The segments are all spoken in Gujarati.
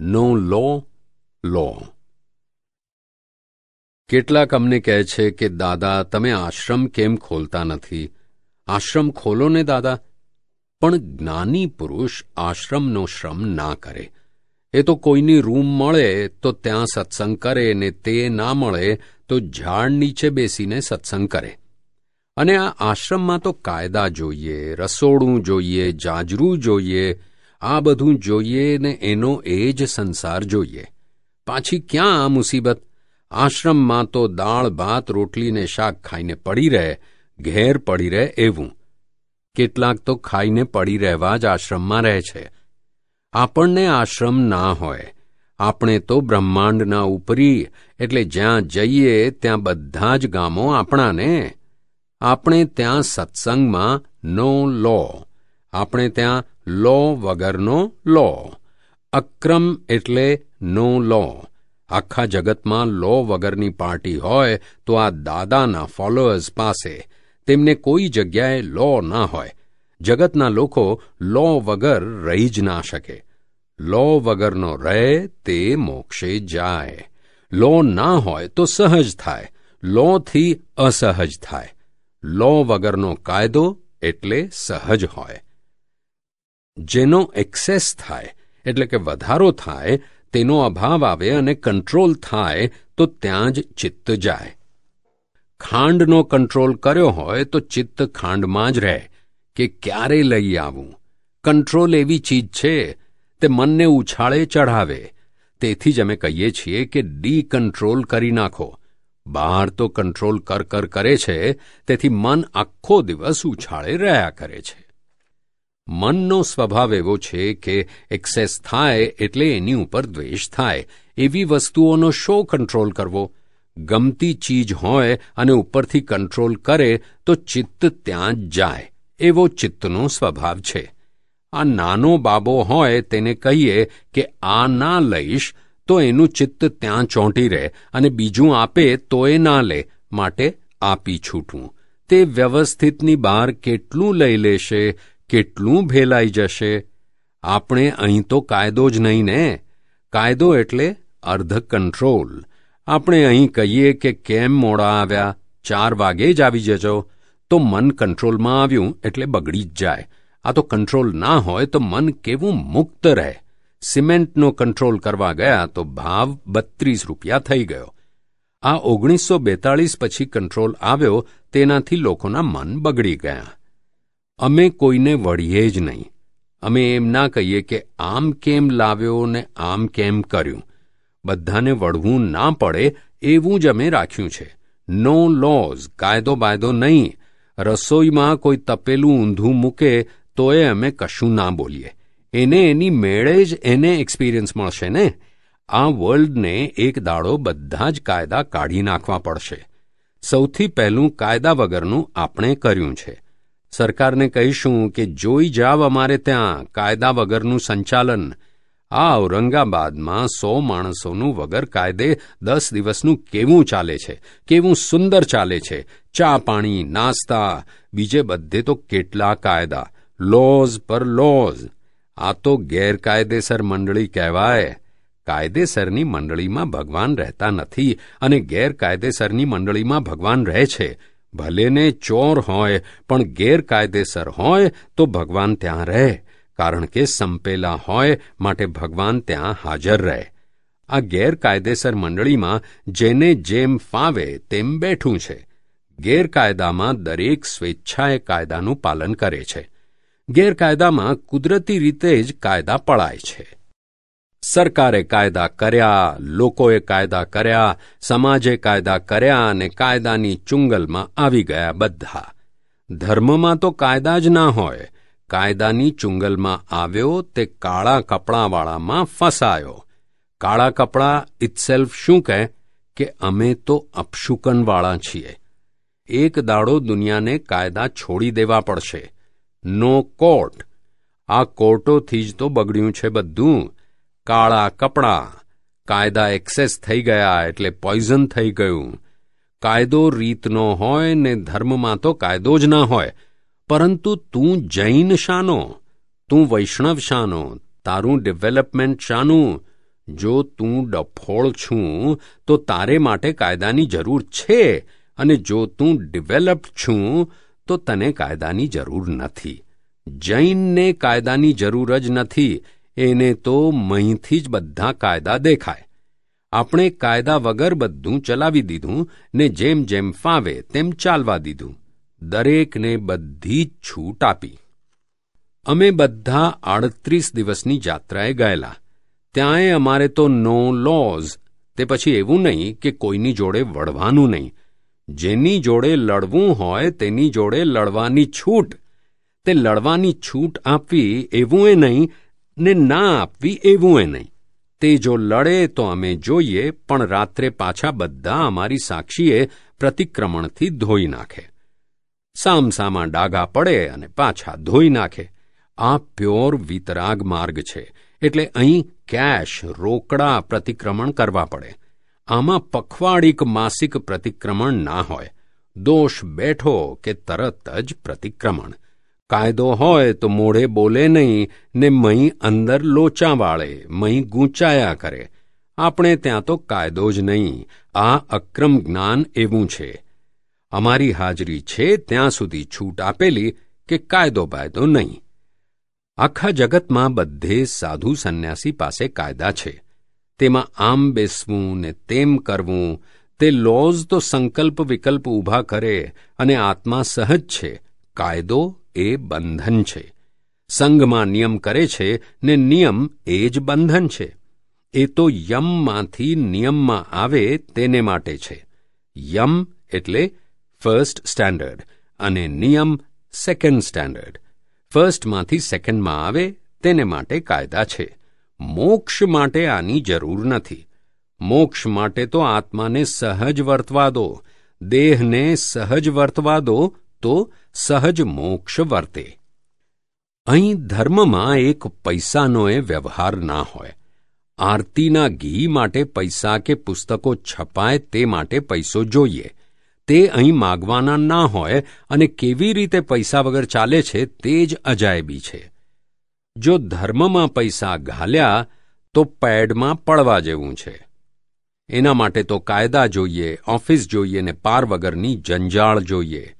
નો લો લો. કેટલાક અમને કહે છે કે, દાદા, તમે આશ્રમ કેમ ખોલતા નથી? આશ્રમ ખોલો ને, દાદા. પણ જ્ઞાની પુરુષ આશ્રમનો શ્રમ ના કરે. એ તો કોઈની રૂમ મળે, તો ત્યાં સત્સંગ કરે, ને તે ના મળે, તો ઝાડ નીચે બેસીને સત્સંગ કરે. અને આ આશ્રમમાં તો કાયદા જોઈએ, રસોડું જોઈએ, જાજરું જોઈએ આ બધું જોઈએ ને એનો એ જ સંસાર જોઈએ. પાછી ક્યાં આ મુસીબત? આશ્રમમાં તો દાળ ભાત રોટલીને શાક ખાઈને પડી રહે, ઘેર પડી રહે એવું. કેટલાક તો ખાઈને પડી રહેવા જ આશ્રમમાં રહે છે. આપણને આશ્રમ ના હોય. આપણે તો બ્રહ્માંડના ઉપરી, એટલે જ્યાં જઈએ ત્યાં બધા જ ગામો આપણાને આપણે ત્યાં સત્સંગમાં નો લો. આપણે ત્યાં લો વગરનો લો. અક્રમ એટલે નો લો. આખા જગતમાં લો વગરની પાર્ટી હોય તો આ દાદાના ફોલોઅર્સ પાસે. તેમને કોઈ જગ્યાએ લો ના હોય. જગતના લોકો લો વગર રહી જ ના શકે. લો વગરનો રહે તે મોક્ષે જાય. લો ના હોય તો સહજ થાય. લોથી અસહજ થાય. લો વગરનો કાયદો એટલે સહજ હોય. જેનો એક્સેસ થાય, એટલે કે વધારો થાય, તેનો અભાવ આવે અને કંટ્રોલ થાય, તો ત્યાં જ ચિત્ત જાય. ખાંડનો કંટ્રોલ કર્યો હોય, તો ચિત્ત ખાંડમાં જ રહે, કે ક્યારે લઈ આવું? કંટ્રોલ એવી ચીજ છે, તે મનને ઉછાળે, ચઢાવે. તેથી જ અમે કહીએ છીએ કે ડી કંટ્રોલ કરી નાખો. બહાર તો કંટ્રોલ કર કર કરે છે, તેથી મન આખો દિવસ ઉછાળે રહ્યા કરે છે. મનનો સ્વભાવ એવો છે કે એક્સેસ થાય એટલે એની ઉપર દ્વેષ થાય. એવી વસ્તુઓનો શો કંટ્રોલ કરવો. ગમતી ચીજ હોય અને ઉપરથી કંટ્રોલ કરે તો ચિત્ત ત્યાં જ જાય. એવો ચિત્તનો સ્વભાવ છે. આ નાનો બાબો હોય તેને કહીએ કે આ ના લઈશ તો એનું ચિત્ત ત્યાં ચોંટી રહે અને બીજું આપે તો એ ના લે માટે આપી છૂટવું. તે વ્યવસ્થિતની બહાર કેટલું લઈ લેશે કેટલું ભેલાઈ જશે? આપણે અહીં તો કાયદો જ નહીં ને. કાયદો એટલે અર્ધ કંટ્રોલ. આપણે અહીં કહીએ કે કેમ મોડા આવ્યા? ચાર વાગે જ આવી જજો. તો મન કંટ્રોલમાં આવ્યું એટલે બગડી જ જાય. આ તો કંટ્રોલ ના હોય તો મન કેવું મુક્ત રહે. સિમેન્ટનો કંટ્રોલ કરવા ગયા તો ભાવ બત્રીસ રૂપિયા થઈ ગયો. આ ઓગણીસો બેતાળીસ પછી કંટ્રોલ આવ્યો, તેનાથી લોકોના મન બગડી ગયા. અમે કોઈને વળીએ જ નહીં. અમે એમ ના કહીએ કે આમ કેમ લાવ્યો ને આમ કેમ કર્યું. બધાને વળવું ના પડે એવું જ અમે રાખ્યું છે. નો લોઝ કાયદો બાયદો નહીં. રસોઈમાં કોઈ તપેલું ઊંધું મૂકે તોય અમે કશું ના બોલીએ. એને એની મેળે જ એને એક્સપિરિયન્સ મળશે ને? આ વર્લ્ડને એક દાડો બધા જ કાયદા કાઢી નાખવા પડશે. સૌથી પહેલું કાયદા વગરનું આપણે કર્યું છે. સરકારને કહીશું કે જોઈ જાવ અમારે ત્યાં કાયદા વગરનું સંચાલન. આ ઔરંગાબાદમાં સો માણસોનું વગર કાયદે દસ દિવસનું કેવું ચાલે છે? કેવું સુંદર ચાલે છે? ચા પાણી, નાસ્તા, બીજે બધે તો કેટલા કાયદા? લોઝ પર લોઝ. આ તો ગેરકાયદેસર મંડળી કહેવાય. કાયદેસરની મંડળીમાં ભગવાન રહેતા નથી અને ગેરકાયદેસરની મંડળીમાં ભગવાન રહે છે. ભલેને ચોર હોય, પણ ગેરકાયદેસર હોય, તો ભગવાન ત્યાં રહે. કારણ કે સંપેલા હોય, માટે ભગવાન ત્યાં હાજર રહે. આ ગેરકાયદેસર મંડળીમાં જેને જેમ ફાવે, તેમ બેઠું છે. ગેરકાયદામાં દરેક સ્વેચ્છાએ કાયદાનું પાલન કરે છે. ગેરકાયદામાં કુદરતી રીતે જ કાયદા પળાય છે. સરકારે કાયદા કર્યા, લોકોએ કાયદા કર્યા, સમાજે કાયદા કર્યા અને કાયદાની ચુંગલમાં આવી ગયા બધા. ધર્મમાં તો કાયદા જ ના હોય. કાયદાની ચુંગલમાં આવ્યો તે કાળા કપડાવાળામાં ફસાયો. કાળા કપડાં ઇટસેલ્ફ શું કહે? કે અમે તો અપશુકનવાળા છીએ. એક દાડો દુનિયાને કાયદા છોડી દેવા પડશે. No court. આ કોર્ટોથી જ તો બગડ્યું છે બધું. કાળા કપડાં, કાયદા એક્સેસ થઈ ગયા એટલે પોઈઝન થઈ ગયું. કાયદો રીતનો હોય ને ધર્મમાં તો કાયદો જ ના હોય. પરંતુ તું જૈન શાનો, તું વૈષ્ણવ શાનો, તારું ડેવલપમેન્ટ શાનું. જો તું ડફોળ છું, તો તારે માટે કાયદાની જરૂર છે. અને જો તું ડિવેલપ્ડ છું, તો તને કાયદાની જરૂર નથી. જૈનને કાયદાની જરૂર જ નથી. એને તો મહીંથી જ બધા કાયદા દેખાય. આપણે કાયદા વગર બધું ચલાવી દીધું, ને જેમ જેમ ફાવે તેમ ચાલવા દીધું. દરેકને બધી જ છૂટ આપી. અમે બધા આડત્રીસ દિવસની જાત્રાએ ગયેલા. ત્યાંય અમારે તો નો લોઝ. તે પછી એવું નહીં કે કોઈની જોડે વળવાનું નહીં. જેની જોડે લડવું હોય તેની જોડે લડવાની છૂટ. તે લડવાની છૂટ આપવી એવું એ નહીં ને ના આપવી એવું એ નહીં. તે જો લડે તો અમે જોઈએ, પણ રાત્રે પાછા બધા અમારી સાક્ષીએ પ્રતિક્રમણથી ધોઈ નાખે. સામસામાં ડાઘા પડે અને પાછા ધોઈ નાખે. આ પ્યોર વિતરાગ માર્ગ છે, એટલે અહીં કેશ, રોકડા પ્રતિક્રમણ કરવા પડે. આમાં પખવાડિક માસિક પ્રતિક્રમણ ના હોય. દોષ બેઠો કે તરત જ પ્રતિક્રમણ. કાયદો હોય તો મોઢે બોલે નહીં, ને મહી અંદર લોચા વાળે, મહી ગૂંચાયા કરે. આપણે ત્યાં તો કાયદો જ નહીં. આ અક્રમ જ્ઞાન એવું છે. અમારી હાજરી છે ત્યાં સુધી છૂટ આપેલી કે કાયદો બાયદો નહીં. આખા જગતમાં બધે સાધુ સંન્યાસી પાસે કાયદા છે. તેમાં આમ બેસવું ને તેમ કરવું, તે લોઝ તો સંકલ્પ વિકલ્પ ઊભા કરે અને આત્મા સહજ છે. કાયદો એ બંધન છે. સંઘમાં નિયમ કરે છે ને નિયમ એ જ બંધન છે. એ તો યમમાંથી નિયમમાં આવે તેને માટે છે. યમ એટલે ફર્સ્ટ સ્ટેન્ડર્ડ અને નિયમ સેકન્ડ સ્ટેન્ડર્ડ ફર્સ્ટમાંથી સેકન્ડમાં આવે તેને માટે કાયદા છે. મોક્ષ માટે આની જરૂર નથી. મોક્ષ માટે તો આત્માને સહજ વર્તવા દો. દેહને સહજ વર્તવા દો તો સહજ મોક્ષ વર્તે. અહીં ધર્મમાં એક પૈસાનો વ્યવહાર ના હોય. આરતીના ઘી માટે પૈસા કે પુસ્તકો છપાય તે માટે પૈસો જોઈએ. તે અહીં માગવાના ના હોય અને કેવી રીતે પૈસા વગર ચાલે છે તે જ અજાયબી છે. જો ધર્મમાં પૈસા ઘાલ્યા, તો પેડમાં પડવા જેવું છે. એના માટે તો કાયદા જોઈએ, ઓફિસ જોઈએ ને પાર વગરની જંજાળ જોઈએ.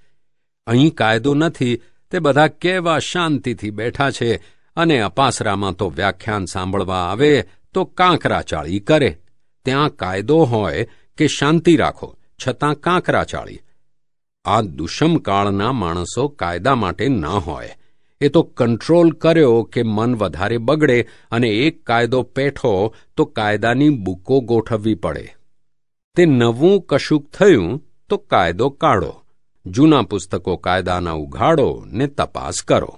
અહીં કાયદો નથી, તે બધા કેવા શાંતિથી બેઠા છે અને અપાસરામાં તો વ્યાખ્યાન સાંભળવા આવે તો કાંકરાચાળી કરે. ત્યાં કાયદો હોય કે શાંતિ રાખો, છતાં કાંકરાચાળી. આ દુષ્મકાળના માણસો કાયદા માટે ના હોય. એ તો કંટ્રોલ કર્યો કે મન વધારે બગડે અને એક કાયદો પેઠો તો કાયદાની બુકો ગોઠવવી પડે. તે નવું કશુંક થયું તો કાયદો કાઢો. જૂના પુસ્તકો કાયદાના ઉઘાડો ને તપાસ કરો.